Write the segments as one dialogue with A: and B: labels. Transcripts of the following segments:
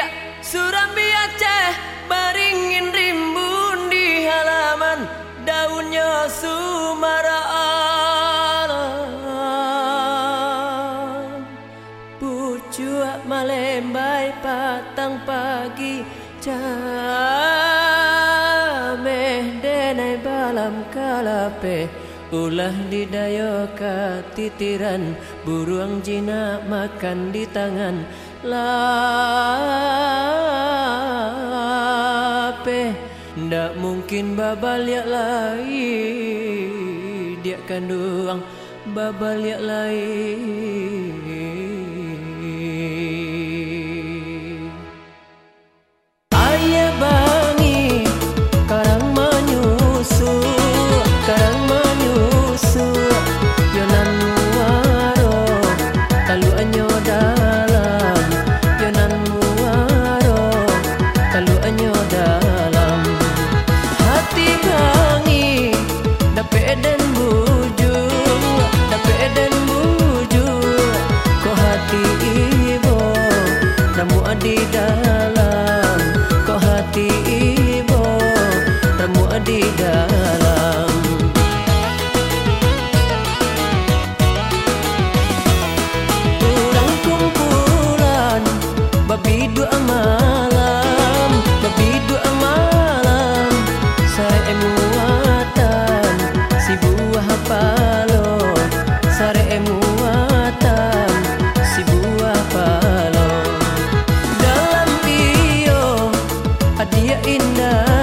A: Surabaya Surabaya Aceh Baringin rimbun di halaman Daunnya Sumara alam. Malembai patang pagi Cameh denai balam kalape. Ulah didayoka titiran Buruang jinak makan di tangan la tak mungkin babal yak lain, dia kan doang babal yak lain. يا إنّا.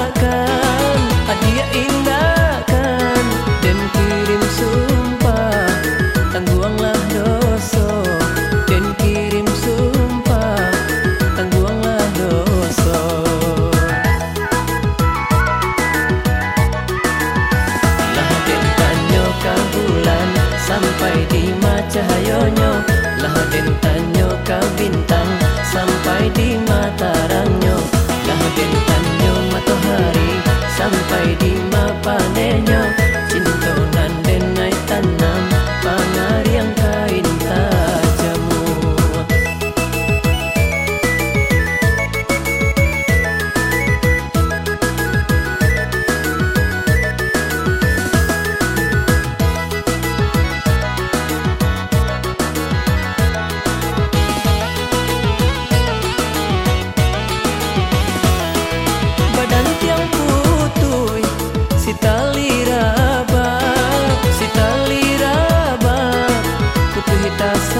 A: just